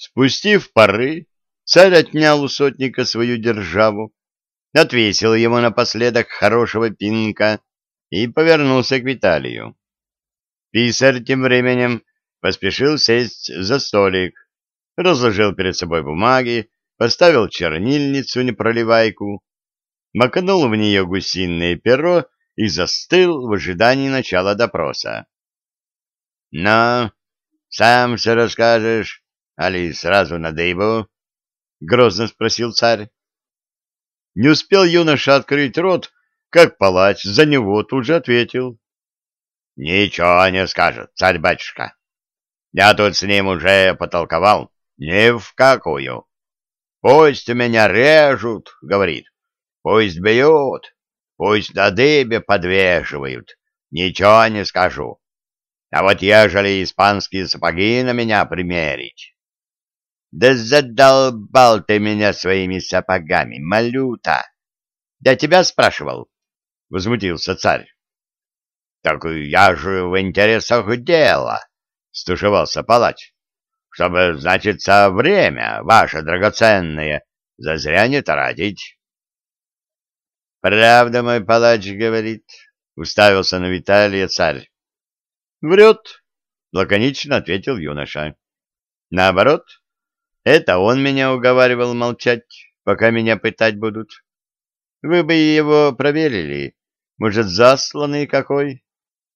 Спустив пары, царь отнял у сотника свою державу, отвесил ему напоследок хорошего пинка и повернулся к Виталию. Писарь тем временем поспешил сесть за столик, разложил перед собой бумаги, поставил чернильницу непроливайку, макнул в нее гусиное перо и застыл в ожидании начала допроса. — Ну, сам все расскажешь, али сразу на дыбу? — грозно спросил царь. Не успел юноша открыть рот, как палач за него тут же ответил. — Ничего не скажет, царь-батюшка. Я тут с ним уже потолковал, ни в какую. Пусть меня режут, — говорит, — пусть бьют, пусть на дыбе подвешивают, ничего не скажу. А вот ежели испанские сапоги на меня примерить... Да задолбал ты меня своими сапогами, малюта! Я тебя спрашивал, — возмутился царь. — Так я же в интересах дела, — стушевался палач, — чтобы, значит, со время ваше драгоценное зазря не тратить. — Правда мой палач говорит, — уставился на Виталия царь. — Врет, — лаконично ответил юноша. — Наоборот, это он меня уговаривал молчать, пока меня пытать будут. Вы бы его проверили. Может, засланный какой?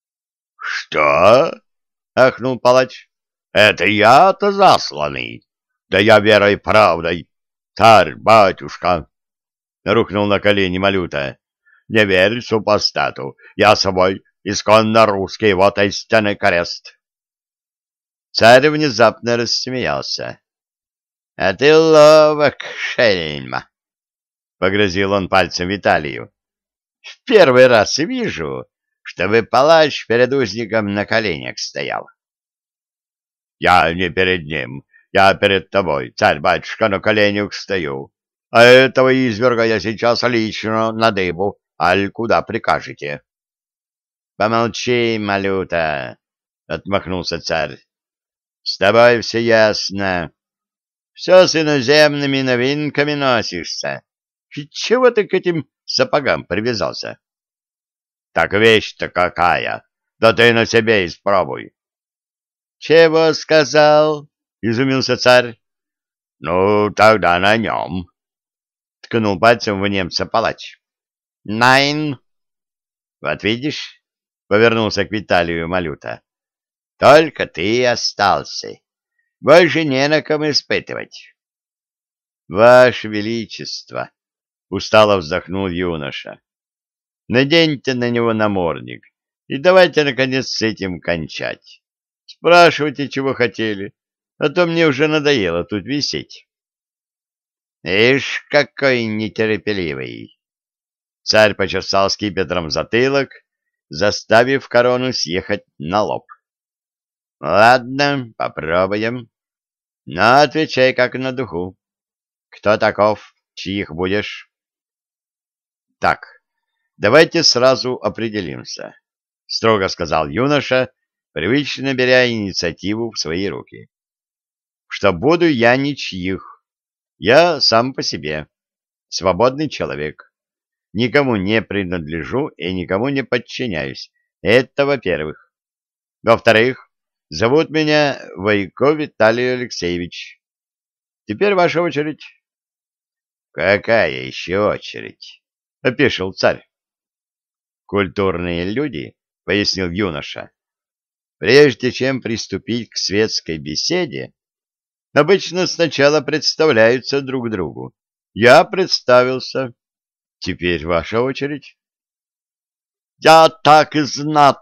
— Что? — ахнул палач. — Это я-то засланный. Да я верой правдой. Царь, батюшка. Рухнул на колени Малюта. — Не верь супостату. Я собой исконно русский, вот истинный крест. Царь внезапно рассмеялся. — А ты ловок, шельма! — погрозил он пальцем Виталию. — В первый раз вижу, чтобы палач перед узником на коленях стоял. — Я не перед ним, я перед тобой, царь-батюшка, на коленях стою. А этого изверга я сейчас лично на дыбу, аль куда прикажете. — Помолчи, малюта, — отмахнулся царь. — С тобой все ясно. Все с иноземными новинками носишься. И чего ты к этим сапогам привязался? — Так вещь-то какая! Да ты на себе испробуй. — Чего сказал? — изумился царь. — Ну, тогда на нем. — ткнул пальцем в немца палач. — Найн. — Вот видишь, — повернулся к Виталию Малюта. — Только ты остался. Больше не на ком испытывать. — Ваше Величество! — устало вздохнул юноша. — Наденьте на него намордник и давайте, наконец, с этим кончать. Спрашивайте, чего хотели, а то мне уже надоело тут висеть. — Ишь, какой нетерпеливый! Царь почесал скипетром затылок, заставив корону съехать на лоб. — Ладно, попробуем. Но отвечай как на духу. Кто таков, чьих будешь? Так, давайте сразу определимся, строго сказал юноша, привычно беря инициативу в свои руки. Что буду я ничьих. Я сам по себе. Свободный человек. Никому не принадлежу и никому не подчиняюсь. Это во-первых. Во-вторых, Зовут меня Войко Виталий Алексеевич. Теперь ваша очередь. Какая еще очередь? Опешил царь. Культурные люди, пояснил юноша, прежде чем приступить к светской беседе, обычно сначала представляются друг другу. Я представился. Теперь ваша очередь. Я так и знат,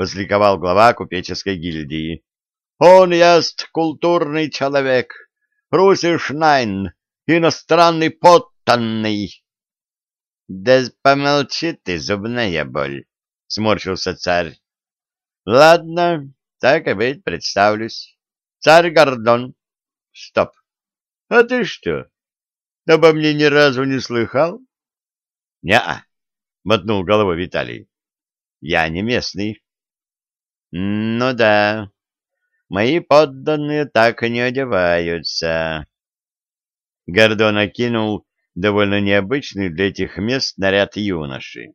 возликовал глава купеческой гильдии. Он есть культурный человек, русиш найн, иностранный подданный. Да помолчи ты, зубная боль, сморщился царь. Ладно, так и быть, представлюсь. Царь Гордон. Стоп. А ты что, обо мне ни разу не слыхал? Не-а, мотнул головой Виталий. Я не местный. Ну да. мои подданные так и не одеваются. Гордон окинул довольно необычный для этих мест наряд юноши.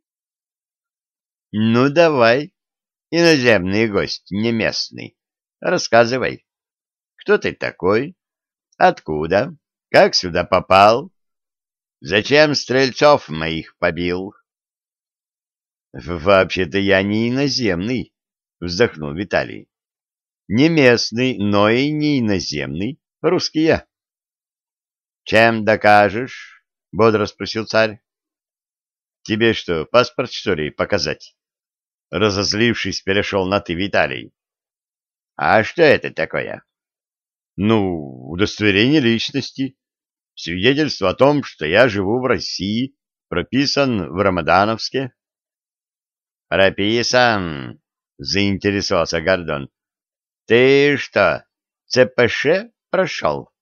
— Ну, давай, иноземный гость, не местный, рассказывай. Кто ты такой? Откуда? Как сюда попал? Зачем стрельцов моих побил? — Вообще-то я не иноземный, — вздохнул Виталий. — Не местный, но и не иноземный, русский я. — Чем докажешь? — бодро спросил царь. — Тебе что, паспорт, что ли, показать? Разозлившись, перешел на «ты» Виталий. — А что это такое? — Ну, удостоверение личности. Свидетельство о том, что я живу в России, прописан в Рамадановске. — Прописан? — заинтересовался Гордон. — Ты что, ЦПШ прошел? —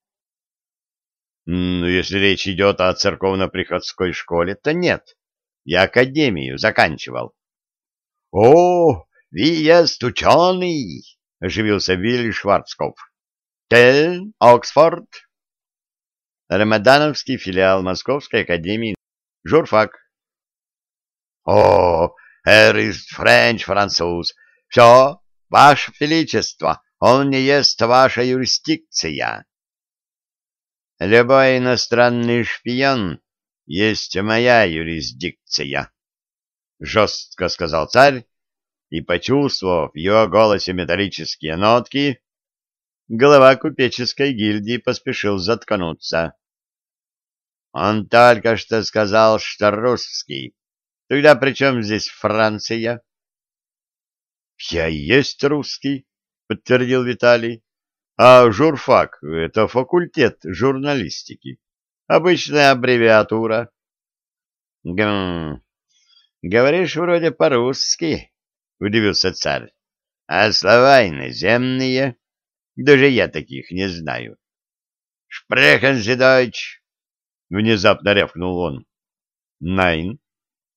ну, если речь идет о церковно-приходской школе, то нет. Я академию заканчивал. — О, Ви ест ученый! — оживился Вилли Шварцкопф. — Ты, Оксфорд? Рамадановский филиал Московской академии. Журфак. — О, ist French, француз. Все, ваше величество, он не есть ваша юрисдикция. Любой иностранный шпион есть моя юрисдикция, — жестко сказал царь, и, почувствовав в его голосе металлические нотки, глава купеческой гильдии поспешил заткнуться. Он только что сказал, что русский. Тогда при чем здесь Франция? — Я и есть русский, — подтвердил Виталий. А журфак — это факультет журналистики. Обычная аббревиатура. Гм, говоришь вроде по-русски, — удивился царь. А слова иноземные? Даже я таких не знаю. Шпрехен Deutsch? Внезапно рявкнул он. Найн.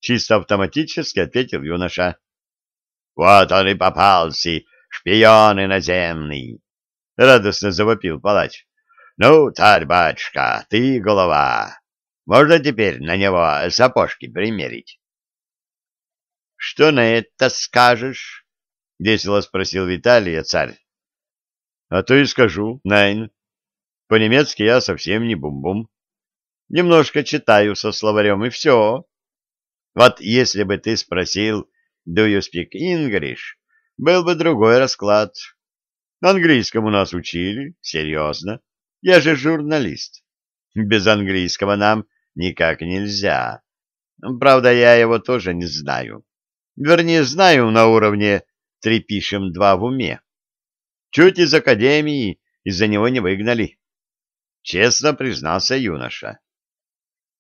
Чисто автоматически ответил юноша. Вот он и попался, шпион иноземный. — радостно завопил палач. — Ну, царь-батюшка, ты голова. Можно теперь на него сапожки примерить? — Что на это скажешь? — весело спросил Виталий, царь. — А то и скажу, Найн. По-немецки я совсем не бум-бум. Немножко читаю со словарем, и все. Вот если бы ты спросил «Do you speak English?», был бы другой расклад. Английскому нас учили, серьезно. Я же журналист. Без английского нам никак нельзя. Правда, я его тоже не знаю. Вернее, знаю на уровне «три пишем, два в уме». Чуть из академии из-за него не выгнали. Честно признался юноша.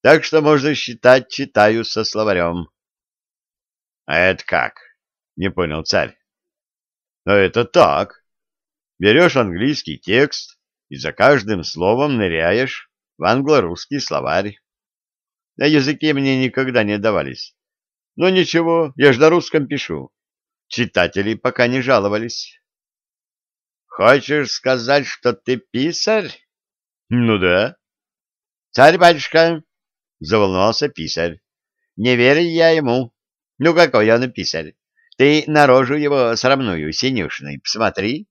Так что можно считать, читаю со словарем. — А это как? — не понял царь. — А это так. Берешь английский текст и за каждым словом ныряешь в англо-русский словарь. На языке мне никогда не давались. Но ничего, я ж на русском пишу. Читатели пока не жаловались. Хочешь сказать, что ты писарь? Ну да. Царь-батюшка, заволновался писарь. Не верю я ему. Ну какой он писарь? Ты на рожу его срамную, синюшной, посмотри.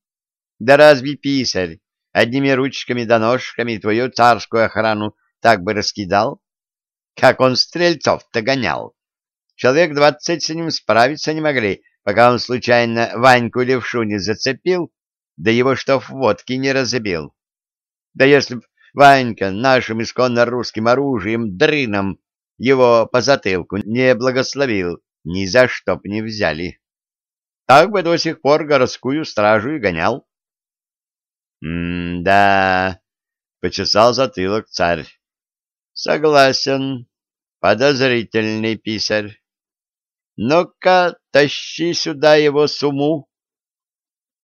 Да разве писарь одними ручками да ножками твою царскую охрану так бы раскидал? Как он стрельцов-то гонял? Человек двадцать с ним справиться не могли, пока он случайно Ваньку левшу не зацепил, да его что в водке не разобил. Да если б Ванька нашим исконно русским оружием, дрыном, его по затылку не благословил, ни за что б не взяли. Так бы до сих пор городскую стражу и гонял. «М-да», — почесал затылок царь. «Согласен, подозрительный писарь. Ну-ка, тащи сюда его суму».